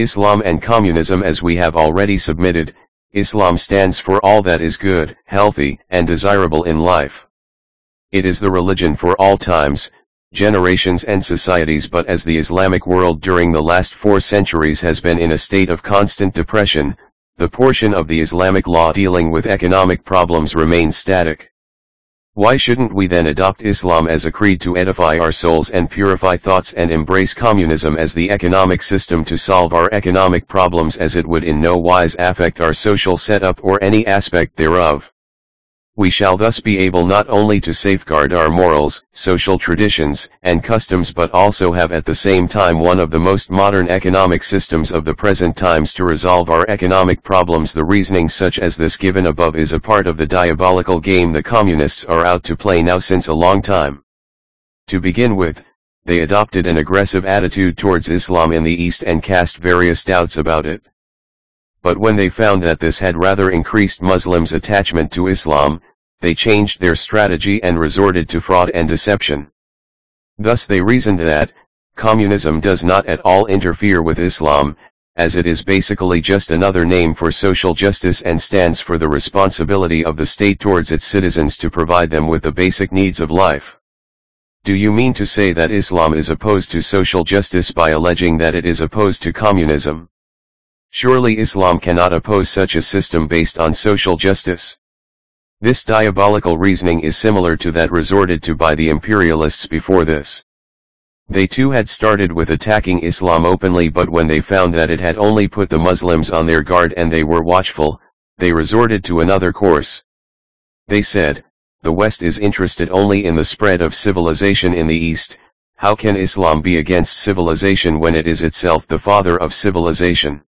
Islam and communism as we have already submitted, Islam stands for all that is good, healthy, and desirable in life. It is the religion for all times, generations and societies but as the Islamic world during the last four centuries has been in a state of constant depression, the portion of the Islamic law dealing with economic problems remains static. Why shouldn't we then adopt Islam as a creed to edify our souls and purify thoughts and embrace communism as the economic system to solve our economic problems as it would in no wise affect our social setup or any aspect thereof? We shall thus be able not only to safeguard our morals, social traditions, and customs but also have at the same time one of the most modern economic systems of the present times to resolve our economic problems. The reasoning such as this given above is a part of the diabolical game the communists are out to play now since a long time. To begin with, they adopted an aggressive attitude towards Islam in the East and cast various doubts about it. But when they found that this had rather increased Muslims' attachment to Islam, they changed their strategy and resorted to fraud and deception. Thus they reasoned that, communism does not at all interfere with Islam, as it is basically just another name for social justice and stands for the responsibility of the state towards its citizens to provide them with the basic needs of life. Do you mean to say that Islam is opposed to social justice by alleging that it is opposed to communism? Surely Islam cannot oppose such a system based on social justice. This diabolical reasoning is similar to that resorted to by the imperialists before this. They too had started with attacking Islam openly but when they found that it had only put the Muslims on their guard and they were watchful, they resorted to another course. They said, the West is interested only in the spread of civilization in the East, how can Islam be against civilization when it is itself the father of civilization?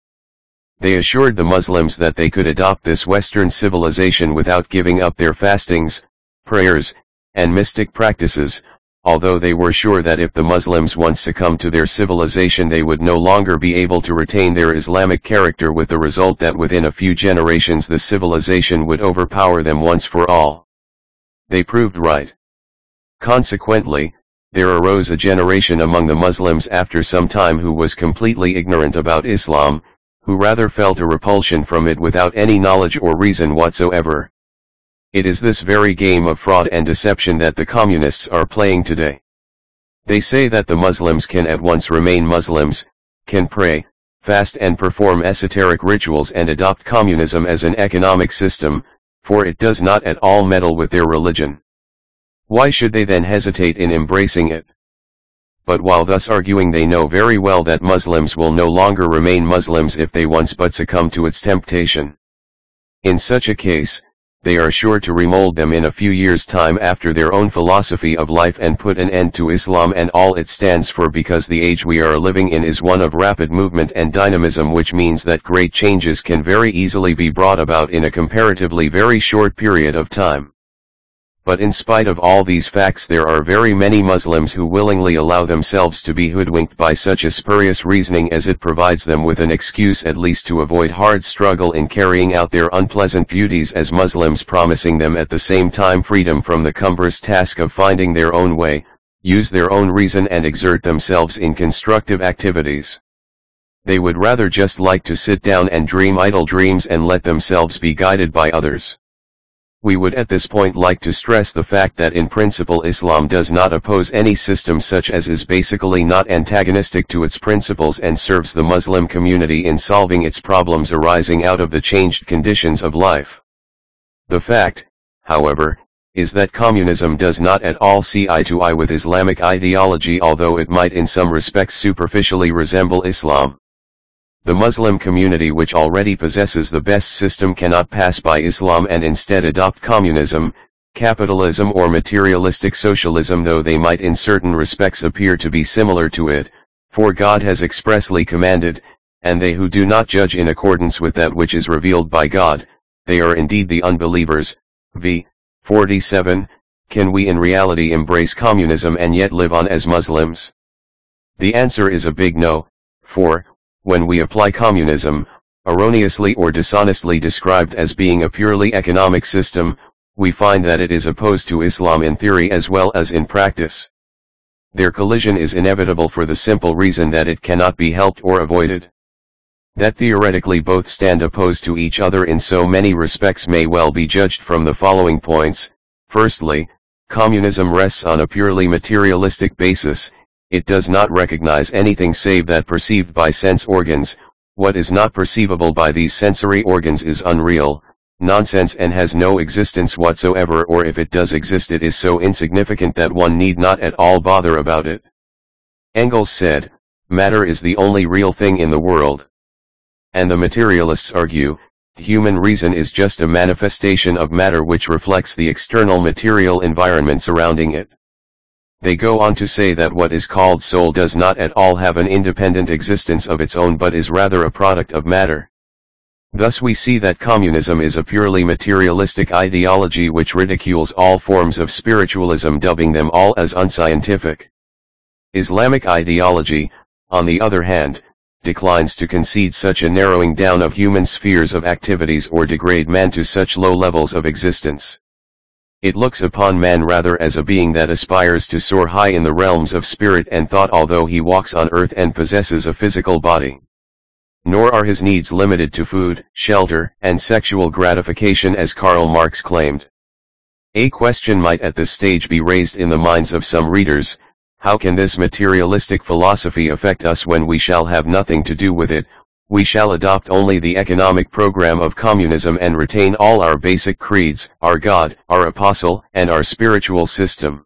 They assured the Muslims that they could adopt this Western civilization without giving up their fastings, prayers, and mystic practices, although they were sure that if the Muslims once succumbed to their civilization they would no longer be able to retain their Islamic character with the result that within a few generations the civilization would overpower them once for all. They proved right. Consequently, there arose a generation among the Muslims after some time who was completely ignorant about Islam, who rather felt a repulsion from it without any knowledge or reason whatsoever. It is this very game of fraud and deception that the communists are playing today. They say that the Muslims can at once remain Muslims, can pray, fast and perform esoteric rituals and adopt communism as an economic system, for it does not at all meddle with their religion. Why should they then hesitate in embracing it? But while thus arguing they know very well that Muslims will no longer remain Muslims if they once but succumb to its temptation. In such a case, they are sure to remold them in a few years' time after their own philosophy of life and put an end to Islam and all it stands for because the age we are living in is one of rapid movement and dynamism which means that great changes can very easily be brought about in a comparatively very short period of time. But in spite of all these facts there are very many Muslims who willingly allow themselves to be hoodwinked by such a spurious reasoning as it provides them with an excuse at least to avoid hard struggle in carrying out their unpleasant duties as Muslims promising them at the same time freedom from the cumbrous task of finding their own way, use their own reason and exert themselves in constructive activities. They would rather just like to sit down and dream idle dreams and let themselves be guided by others. We would at this point like to stress the fact that in principle Islam does not oppose any system such as is basically not antagonistic to its principles and serves the Muslim community in solving its problems arising out of the changed conditions of life. The fact, however, is that communism does not at all see eye to eye with Islamic ideology although it might in some respects superficially resemble Islam. The Muslim community which already possesses the best system cannot pass by Islam and instead adopt communism, capitalism or materialistic socialism though they might in certain respects appear to be similar to it, for God has expressly commanded, and they who do not judge in accordance with that which is revealed by God, they are indeed the unbelievers. V. 47, Can we in reality embrace communism and yet live on as Muslims? The answer is a big no, for, when we apply communism, erroneously or dishonestly described as being a purely economic system, we find that it is opposed to Islam in theory as well as in practice. Their collision is inevitable for the simple reason that it cannot be helped or avoided. That theoretically both stand opposed to each other in so many respects may well be judged from the following points. Firstly, communism rests on a purely materialistic basis, it does not recognize anything save that perceived by sense organs, what is not perceivable by these sensory organs is unreal, nonsense and has no existence whatsoever or if it does exist it is so insignificant that one need not at all bother about it. Engels said, matter is the only real thing in the world. And the materialists argue, human reason is just a manifestation of matter which reflects the external material environment surrounding it. They go on to say that what is called soul does not at all have an independent existence of its own but is rather a product of matter. Thus we see that communism is a purely materialistic ideology which ridicules all forms of spiritualism dubbing them all as unscientific. Islamic ideology, on the other hand, declines to concede such a narrowing down of human spheres of activities or degrade man to such low levels of existence. It looks upon man rather as a being that aspires to soar high in the realms of spirit and thought although he walks on earth and possesses a physical body. Nor are his needs limited to food, shelter, and sexual gratification as Karl Marx claimed. A question might at this stage be raised in the minds of some readers, how can this materialistic philosophy affect us when we shall have nothing to do with it, we shall adopt only the economic program of communism and retain all our basic creeds, our God, our apostle, and our spiritual system.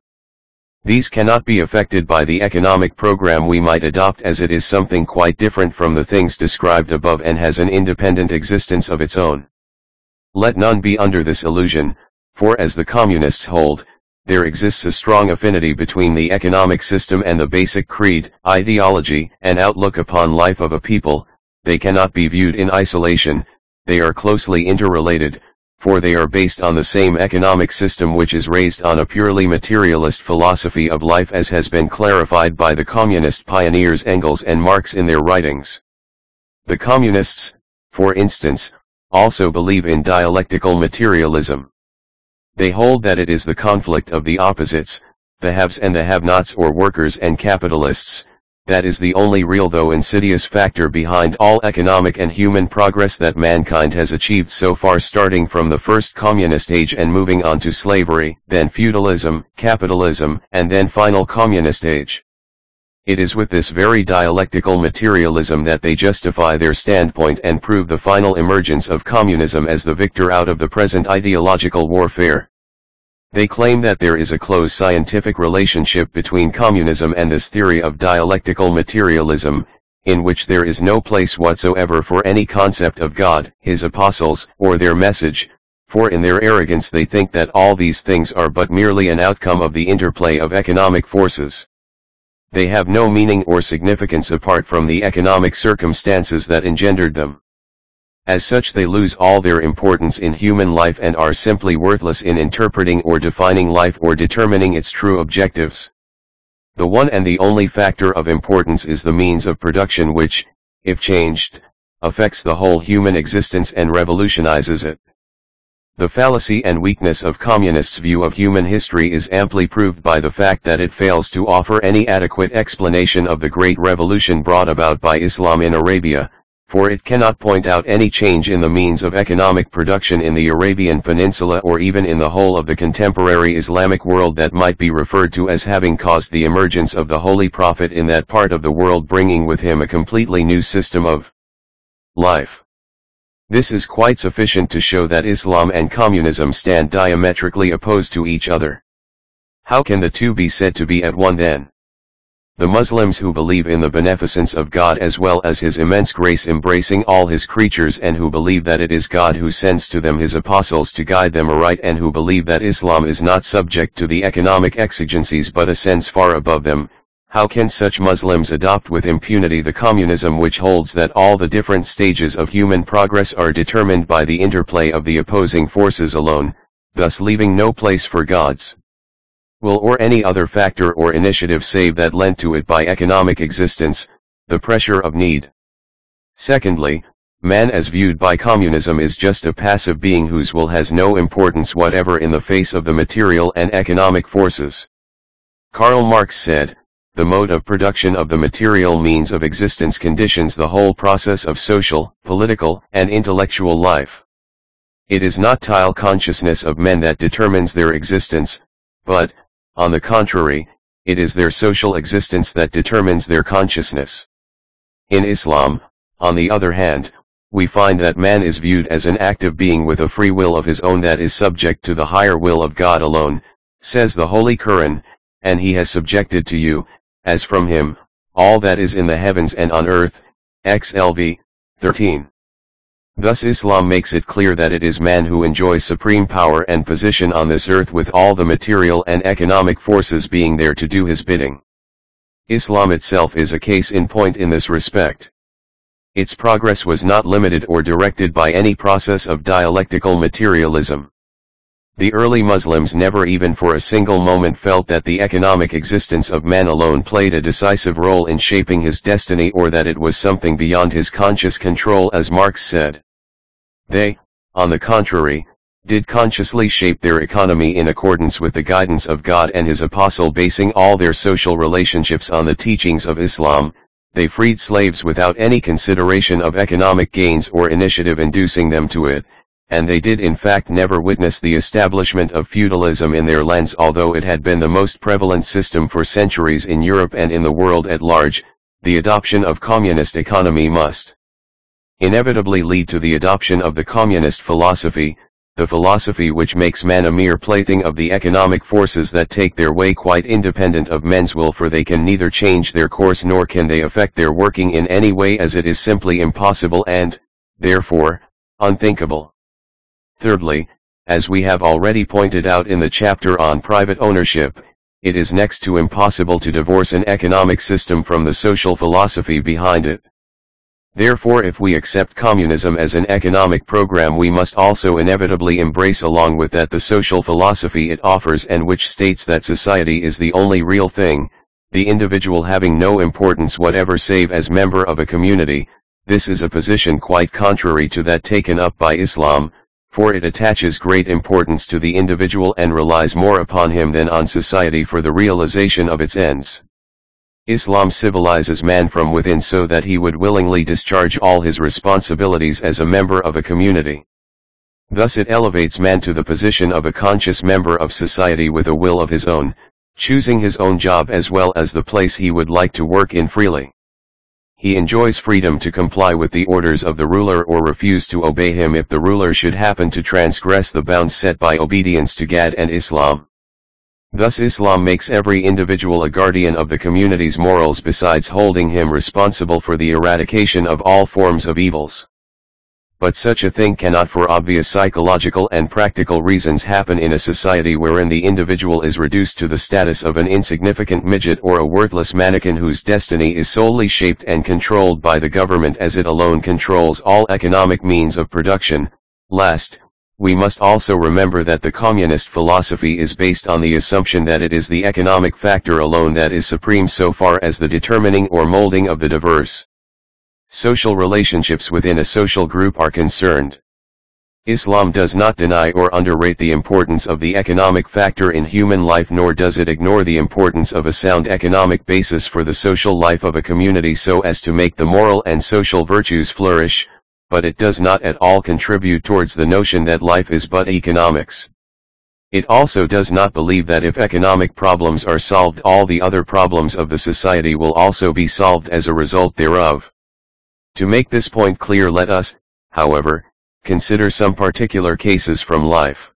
These cannot be affected by the economic program we might adopt as it is something quite different from the things described above and has an independent existence of its own. Let none be under this illusion, for as the communists hold, there exists a strong affinity between the economic system and the basic creed, ideology, and outlook upon life of a people, they cannot be viewed in isolation, they are closely interrelated, for they are based on the same economic system which is raised on a purely materialist philosophy of life as has been clarified by the communist pioneers Engels and Marx in their writings. The communists, for instance, also believe in dialectical materialism. They hold that it is the conflict of the opposites, the haves and the have-nots or workers and capitalists, that is the only real though insidious factor behind all economic and human progress that mankind has achieved so far starting from the first communist age and moving on to slavery, then feudalism, capitalism, and then final communist age. It is with this very dialectical materialism that they justify their standpoint and prove the final emergence of communism as the victor out of the present ideological warfare. They claim that there is a close scientific relationship between communism and this theory of dialectical materialism, in which there is no place whatsoever for any concept of God, His apostles, or their message, for in their arrogance they think that all these things are but merely an outcome of the interplay of economic forces. They have no meaning or significance apart from the economic circumstances that engendered them. As such they lose all their importance in human life and are simply worthless in interpreting or defining life or determining its true objectives. The one and the only factor of importance is the means of production which, if changed, affects the whole human existence and revolutionizes it. The fallacy and weakness of communists' view of human history is amply proved by the fact that it fails to offer any adequate explanation of the great revolution brought about by Islam in Arabia, for it cannot point out any change in the means of economic production in the Arabian Peninsula or even in the whole of the contemporary Islamic world that might be referred to as having caused the emergence of the Holy Prophet in that part of the world bringing with him a completely new system of life. This is quite sufficient to show that Islam and communism stand diametrically opposed to each other. How can the two be said to be at one then? The Muslims who believe in the beneficence of God as well as his immense grace embracing all his creatures and who believe that it is God who sends to them his apostles to guide them aright and who believe that Islam is not subject to the economic exigencies but ascends far above them, how can such Muslims adopt with impunity the communism which holds that all the different stages of human progress are determined by the interplay of the opposing forces alone, thus leaving no place for God's will or any other factor or initiative save that lent to it by economic existence, the pressure of need. Secondly, man as viewed by communism is just a passive being whose will has no importance whatever in the face of the material and economic forces. Karl Marx said, the mode of production of the material means of existence conditions the whole process of social, political, and intellectual life. It is not tile consciousness of men that determines their existence, but, on the contrary, it is their social existence that determines their consciousness. In Islam, on the other hand, we find that man is viewed as an active being with a free will of his own that is subject to the higher will of God alone, says the Holy Quran, and he has subjected to you, as from him, all that is in the heavens and on earth, XLV, 13. Thus Islam makes it clear that it is man who enjoys supreme power and position on this earth with all the material and economic forces being there to do his bidding. Islam itself is a case in point in this respect. Its progress was not limited or directed by any process of dialectical materialism. The early Muslims never even for a single moment felt that the economic existence of man alone played a decisive role in shaping his destiny or that it was something beyond his conscious control as Marx said. They, on the contrary, did consciously shape their economy in accordance with the guidance of God and his apostle basing all their social relationships on the teachings of Islam, they freed slaves without any consideration of economic gains or initiative inducing them to it, and they did in fact never witness the establishment of feudalism in their lands although it had been the most prevalent system for centuries in Europe and in the world at large, the adoption of communist economy must inevitably lead to the adoption of the communist philosophy, the philosophy which makes man a mere plaything of the economic forces that take their way quite independent of men's will for they can neither change their course nor can they affect their working in any way as it is simply impossible and, therefore, unthinkable. Thirdly, as we have already pointed out in the chapter on private ownership, it is next to impossible to divorce an economic system from the social philosophy behind it. Therefore if we accept communism as an economic program we must also inevitably embrace along with that the social philosophy it offers and which states that society is the only real thing, the individual having no importance whatever save as member of a community, this is a position quite contrary to that taken up by Islam, for it attaches great importance to the individual and relies more upon him than on society for the realization of its ends. Islam civilizes man from within so that he would willingly discharge all his responsibilities as a member of a community. Thus it elevates man to the position of a conscious member of society with a will of his own, choosing his own job as well as the place he would like to work in freely he enjoys freedom to comply with the orders of the ruler or refuse to obey him if the ruler should happen to transgress the bounds set by obedience to God and Islam. Thus Islam makes every individual a guardian of the community's morals besides holding him responsible for the eradication of all forms of evils but such a thing cannot for obvious psychological and practical reasons happen in a society wherein the individual is reduced to the status of an insignificant midget or a worthless mannequin whose destiny is solely shaped and controlled by the government as it alone controls all economic means of production. Last, we must also remember that the communist philosophy is based on the assumption that it is the economic factor alone that is supreme so far as the determining or molding of the diverse social relationships within a social group are concerned. Islam does not deny or underrate the importance of the economic factor in human life nor does it ignore the importance of a sound economic basis for the social life of a community so as to make the moral and social virtues flourish, but it does not at all contribute towards the notion that life is but economics. It also does not believe that if economic problems are solved all the other problems of the society will also be solved as a result thereof. To make this point clear let us, however, consider some particular cases from life.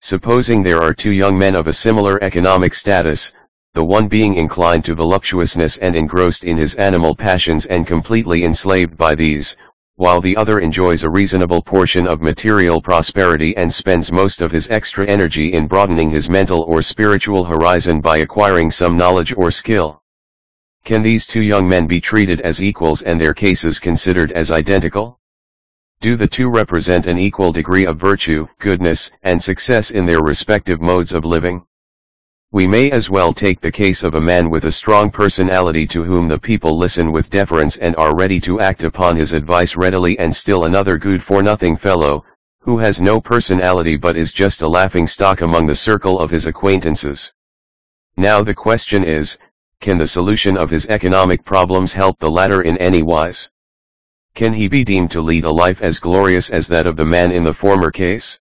Supposing there are two young men of a similar economic status, the one being inclined to voluptuousness and engrossed in his animal passions and completely enslaved by these, while the other enjoys a reasonable portion of material prosperity and spends most of his extra energy in broadening his mental or spiritual horizon by acquiring some knowledge or skill. Can these two young men be treated as equals and their cases considered as identical? Do the two represent an equal degree of virtue, goodness, and success in their respective modes of living? We may as well take the case of a man with a strong personality to whom the people listen with deference and are ready to act upon his advice readily and still another good-for-nothing fellow, who has no personality but is just a laughing stock among the circle of his acquaintances. Now the question is, can the solution of his economic problems help the latter in any wise? Can he be deemed to lead a life as glorious as that of the man in the former case?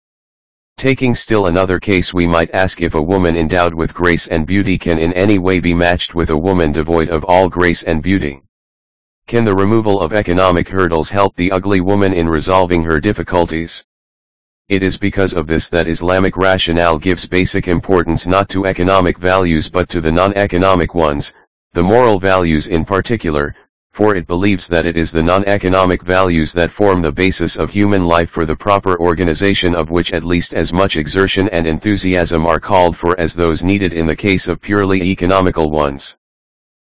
Taking still another case we might ask if a woman endowed with grace and beauty can in any way be matched with a woman devoid of all grace and beauty. Can the removal of economic hurdles help the ugly woman in resolving her difficulties? It is because of this that Islamic rationale gives basic importance not to economic values but to the non-economic ones, the moral values in particular, for it believes that it is the non-economic values that form the basis of human life for the proper organization of which at least as much exertion and enthusiasm are called for as those needed in the case of purely economical ones.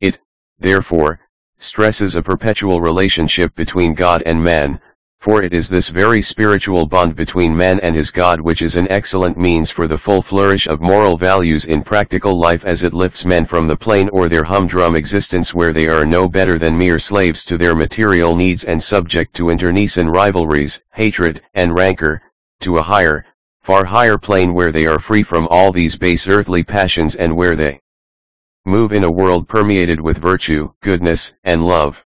It, therefore, stresses a perpetual relationship between God and man, for it is this very spiritual bond between man and his God which is an excellent means for the full flourish of moral values in practical life as it lifts men from the plain or their humdrum existence where they are no better than mere slaves to their material needs and subject to internecine rivalries, hatred, and rancor, to a higher, far higher plane where they are free from all these base earthly passions and where they move in a world permeated with virtue, goodness, and love.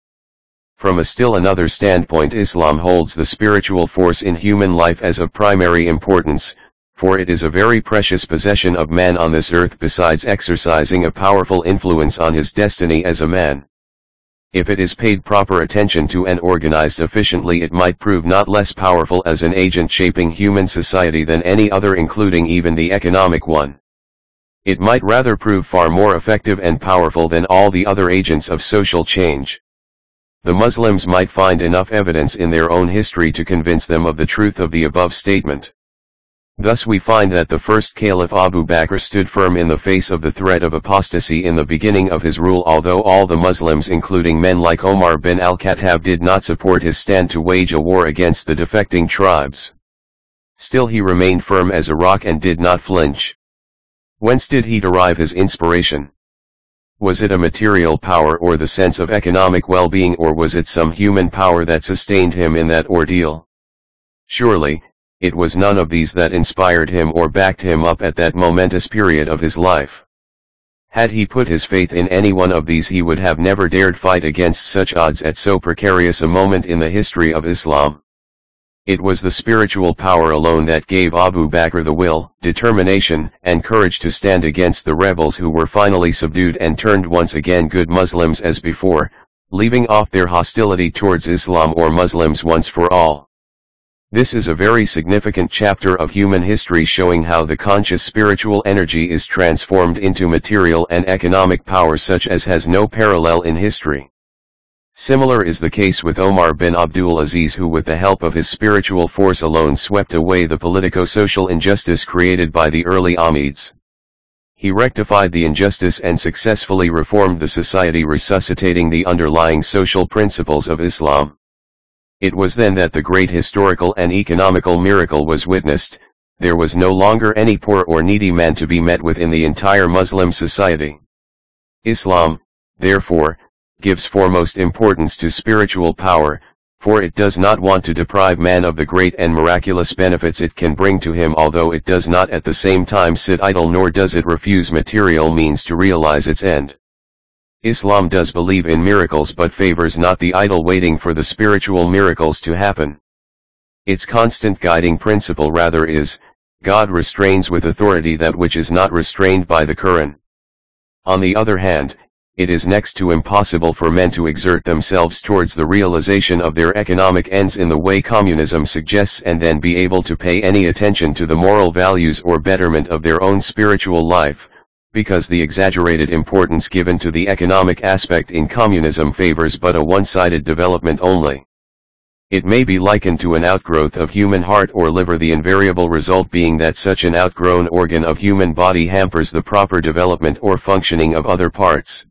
From a still another standpoint Islam holds the spiritual force in human life as of primary importance, for it is a very precious possession of man on this earth besides exercising a powerful influence on his destiny as a man. If it is paid proper attention to and organized efficiently it might prove not less powerful as an agent shaping human society than any other including even the economic one. It might rather prove far more effective and powerful than all the other agents of social change the Muslims might find enough evidence in their own history to convince them of the truth of the above statement. Thus we find that the first Caliph Abu Bakr stood firm in the face of the threat of apostasy in the beginning of his rule although all the Muslims including men like Omar bin al-Khattab did not support his stand to wage a war against the defecting tribes. Still he remained firm as a rock and did not flinch. Whence did he derive his inspiration? Was it a material power or the sense of economic well-being or was it some human power that sustained him in that ordeal? Surely, it was none of these that inspired him or backed him up at that momentous period of his life. Had he put his faith in any one of these he would have never dared fight against such odds at so precarious a moment in the history of Islam. It was the spiritual power alone that gave Abu Bakr the will, determination, and courage to stand against the rebels who were finally subdued and turned once again good Muslims as before, leaving off their hostility towards Islam or Muslims once for all. This is a very significant chapter of human history showing how the conscious spiritual energy is transformed into material and economic power such as has no parallel in history. Similar is the case with Omar bin Abdul Aziz who with the help of his spiritual force alone swept away the politico-social injustice created by the early Umayyads. He rectified the injustice and successfully reformed the society resuscitating the underlying social principles of Islam. It was then that the great historical and economical miracle was witnessed, there was no longer any poor or needy man to be met with in the entire Muslim society. Islam, therefore, gives foremost importance to spiritual power, for it does not want to deprive man of the great and miraculous benefits it can bring to him although it does not at the same time sit idle nor does it refuse material means to realize its end. Islam does believe in miracles but favors not the idle waiting for the spiritual miracles to happen. Its constant guiding principle rather is, God restrains with authority that which is not restrained by the Quran. On the other hand, it is next to impossible for men to exert themselves towards the realization of their economic ends in the way communism suggests and then be able to pay any attention to the moral values or betterment of their own spiritual life, because the exaggerated importance given to the economic aspect in communism favors but a one-sided development only. It may be likened to an outgrowth of human heart or liver the invariable result being that such an outgrown organ of human body hampers the proper development or functioning of other parts.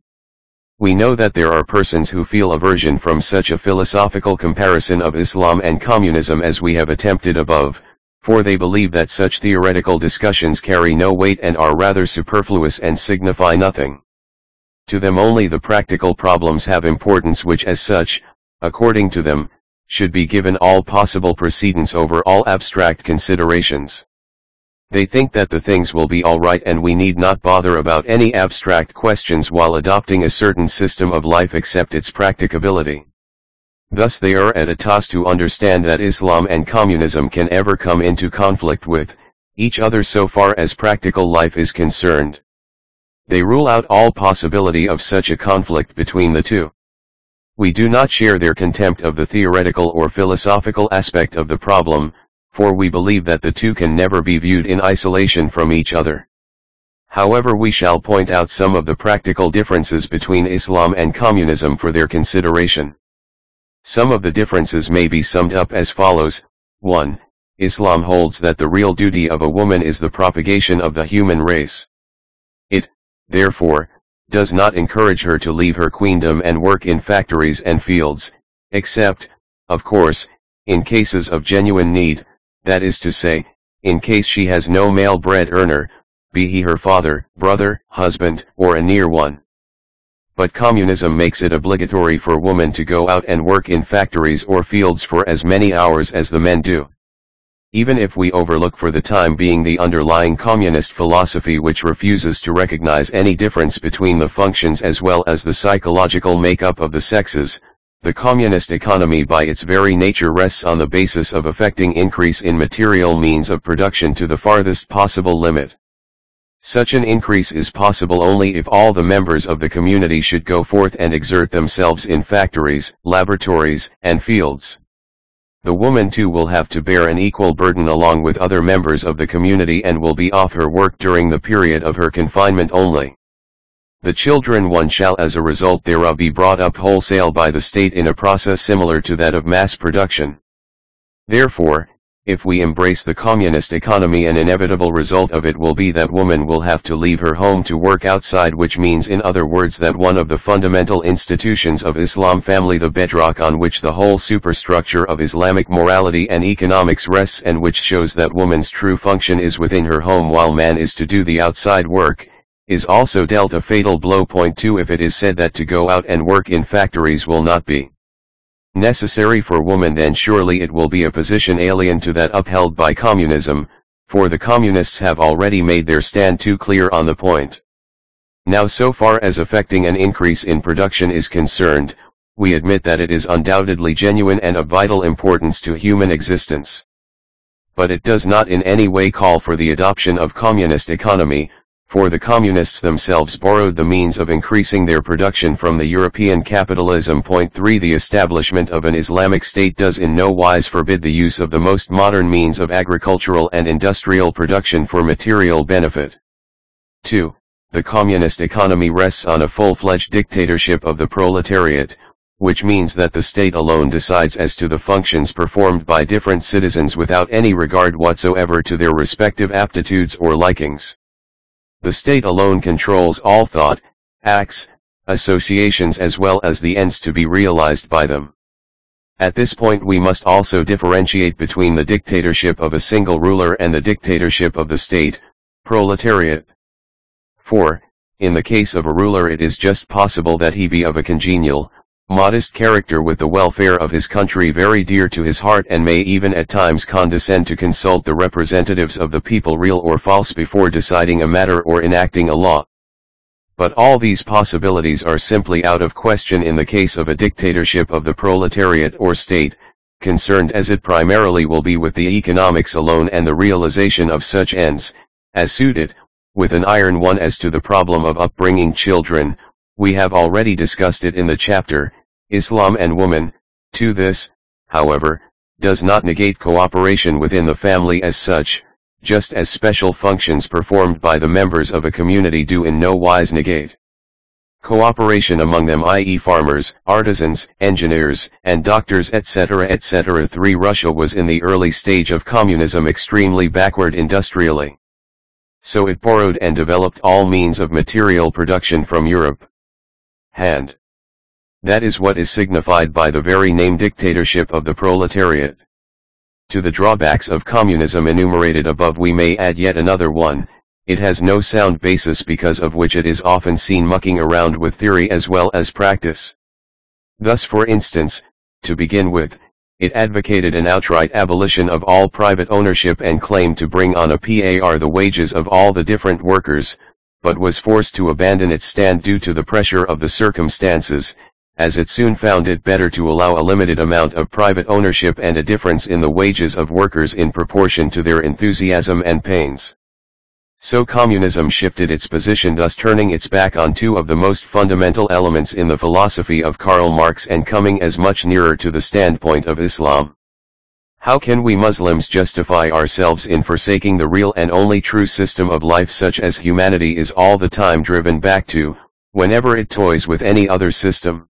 We know that there are persons who feel aversion from such a philosophical comparison of Islam and communism as we have attempted above, for they believe that such theoretical discussions carry no weight and are rather superfluous and signify nothing. To them only the practical problems have importance which as such, according to them, should be given all possible precedence over all abstract considerations. They think that the things will be alright and we need not bother about any abstract questions while adopting a certain system of life except its practicability. Thus they are at a toss to understand that Islam and communism can ever come into conflict with, each other so far as practical life is concerned. They rule out all possibility of such a conflict between the two. We do not share their contempt of the theoretical or philosophical aspect of the problem, for we believe that the two can never be viewed in isolation from each other. However we shall point out some of the practical differences between Islam and communism for their consideration. Some of the differences may be summed up as follows, 1. Islam holds that the real duty of a woman is the propagation of the human race. It, therefore, does not encourage her to leave her queendom and work in factories and fields, except, of course, in cases of genuine need, that is to say, in case she has no male bread earner, be he her father, brother, husband, or a near one. But communism makes it obligatory for women to go out and work in factories or fields for as many hours as the men do. Even if we overlook for the time being the underlying communist philosophy which refuses to recognize any difference between the functions as well as the psychological makeup of the sexes, the communist economy by its very nature rests on the basis of effecting increase in material means of production to the farthest possible limit. Such an increase is possible only if all the members of the community should go forth and exert themselves in factories, laboratories, and fields. The woman too will have to bear an equal burden along with other members of the community and will be off her work during the period of her confinement only. The children one shall as a result thereof be brought up wholesale by the state in a process similar to that of mass production. Therefore, if we embrace the communist economy an inevitable result of it will be that woman will have to leave her home to work outside which means in other words that one of the fundamental institutions of Islam family the bedrock on which the whole superstructure of Islamic morality and economics rests and which shows that woman's true function is within her home while man is to do the outside work, is also dealt a fatal blow. Point 2 If it is said that to go out and work in factories will not be necessary for woman then surely it will be a position alien to that upheld by communism, for the communists have already made their stand too clear on the point. Now so far as affecting an increase in production is concerned, we admit that it is undoubtedly genuine and of vital importance to human existence. But it does not in any way call for the adoption of communist economy, for the communists themselves borrowed the means of increasing their production from the European capitalism. Point 3 The establishment of an Islamic state does in no wise forbid the use of the most modern means of agricultural and industrial production for material benefit. 2. The communist economy rests on a full-fledged dictatorship of the proletariat, which means that the state alone decides as to the functions performed by different citizens without any regard whatsoever to their respective aptitudes or likings. The state alone controls all thought, acts, associations as well as the ends to be realized by them. At this point we must also differentiate between the dictatorship of a single ruler and the dictatorship of the state, proletariat. For, in the case of a ruler it is just possible that he be of a congenial, modest character with the welfare of his country very dear to his heart and may even at times condescend to consult the representatives of the people real or false before deciding a matter or enacting a law. But all these possibilities are simply out of question in the case of a dictatorship of the proletariat or state, concerned as it primarily will be with the economics alone and the realization of such ends, as suited, with an iron one as to the problem of upbringing children, we have already discussed it in the chapter, Islam and woman, to this, however, does not negate cooperation within the family as such, just as special functions performed by the members of a community do in no wise negate. Cooperation among them i.e. farmers, artisans, engineers, and doctors etc. etc. 3. Russia was in the early stage of communism extremely backward industrially. So it borrowed and developed all means of material production from Europe. Hand. That is what is signified by the very name dictatorship of the proletariat. To the drawbacks of communism enumerated above we may add yet another one, it has no sound basis because of which it is often seen mucking around with theory as well as practice. Thus for instance, to begin with, It advocated an outright abolition of all private ownership and claimed to bring on a PAR the wages of all the different workers, but was forced to abandon its stand due to the pressure of the circumstances, as it soon found it better to allow a limited amount of private ownership and a difference in the wages of workers in proportion to their enthusiasm and pains. So communism shifted its position thus turning its back on two of the most fundamental elements in the philosophy of Karl Marx and coming as much nearer to the standpoint of Islam. How can we Muslims justify ourselves in forsaking the real and only true system of life such as humanity is all the time driven back to, whenever it toys with any other system?